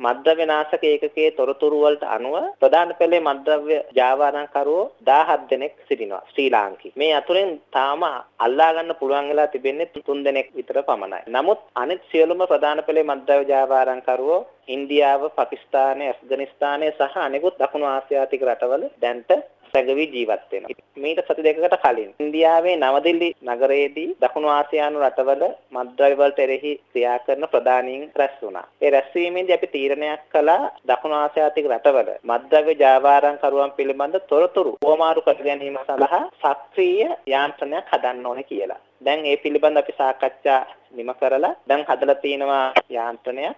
මද්ද්‍රව්‍ය නාශක ඒකකයේ තොරතුරු වලට අනුව ප්‍රධාන පෙළේ මද්ද්‍රව්‍ය ජාවාරම්කරුවෝ 17 දෙනෙක් සිටිනවා ශ්‍රී ලාංකික. මේ අතුරෙන් තාම අල්ලා ගන්න පුළුවන් වෙලා තිබෙන්නේ 3 දෙනෙක් විතර පමණයි. නමුත් අනෙක් සියලුම ප්‍රධාන පෙළේ මද්ද්‍රව්‍ය ජාවාරම්කරුවෝ ඉන්දියාව, පාකිස්තානය, ඇෆ්ගනිස්තානය සහ අනෙකුත් දකුණු ආසියාතික රටවල දැන්ට සැඟවී ජීවත් වෙනවා. මීට සති දෙකකට කලින් ඉන්දියාවේ නවදිල්ලි නගරයේදී දකුණු ආසියානු රටවල මත්ද්‍රව්‍ය වලට එරෙහි ක්‍රියා කරන ප්‍රධානීන් රැස් වුණා. ඒ රැස්වීමේදී අපි තීරණයක් කළා දකුණු ආසියාතික රටවල මත්ද්‍රව්‍ය ජාවාරම්කරුවන් පිළිබඳ තොරතුරු හොමාරු කර ගැනීම සඳහා සක්‍රීය යාන්ත්‍රණයක් හදන්න ඕනේ කියලා. දැන් ඒ පිළිබඳ අපි සාකච්ඡා නිම කරලා දැන් හදලා තියෙනවා යාන්ත්‍රණයක්